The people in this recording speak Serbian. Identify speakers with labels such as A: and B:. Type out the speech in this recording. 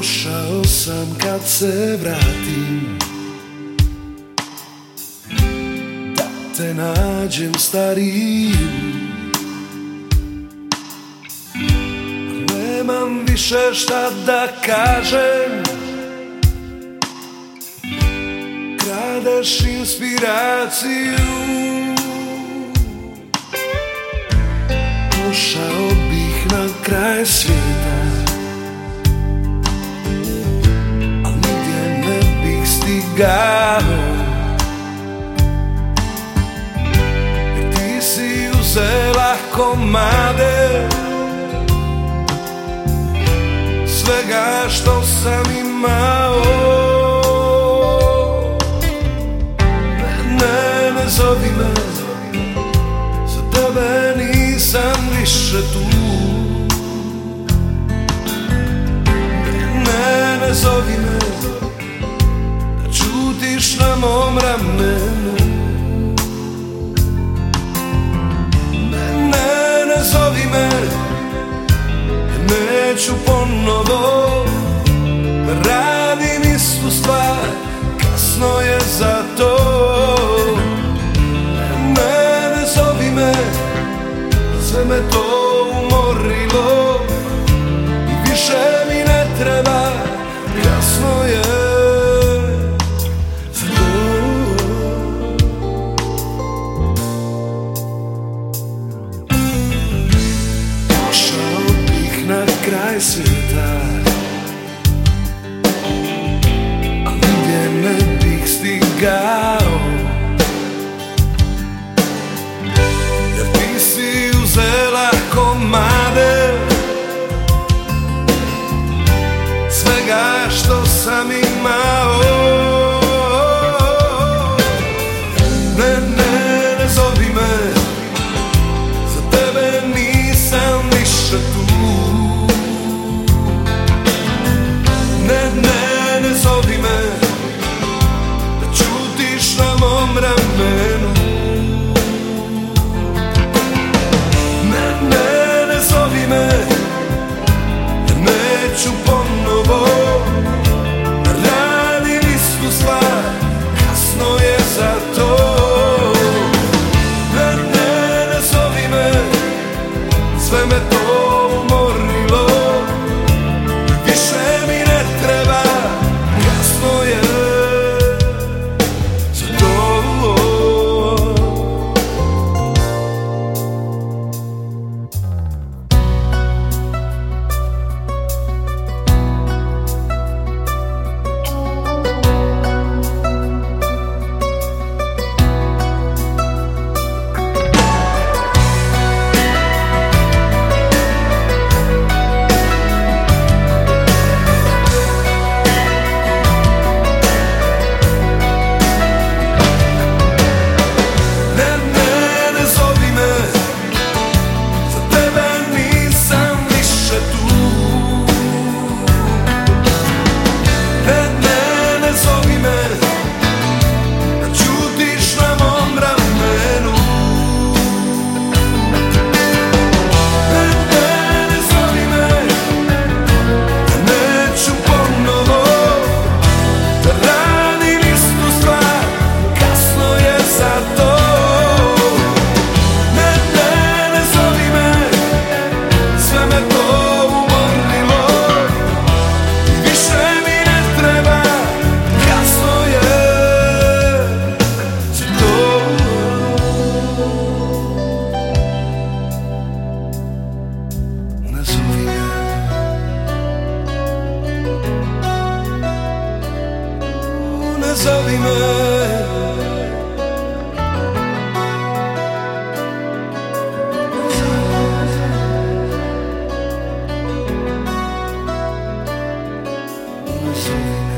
A: Slušao sam kad se vratim. Da te nađem starim. Nemam više šta da kažem. Kradeš inspiraciju. Ušao bih na kraj svijeta. cigarro. I ti si uzela komade Svega što sam imao. Ne, ne, ne zovi me Za tebe nisam više tu. Ne, ne zovi me. neću ponovo. Radim istu stvar Kasno je za my swe me to. zovime Thank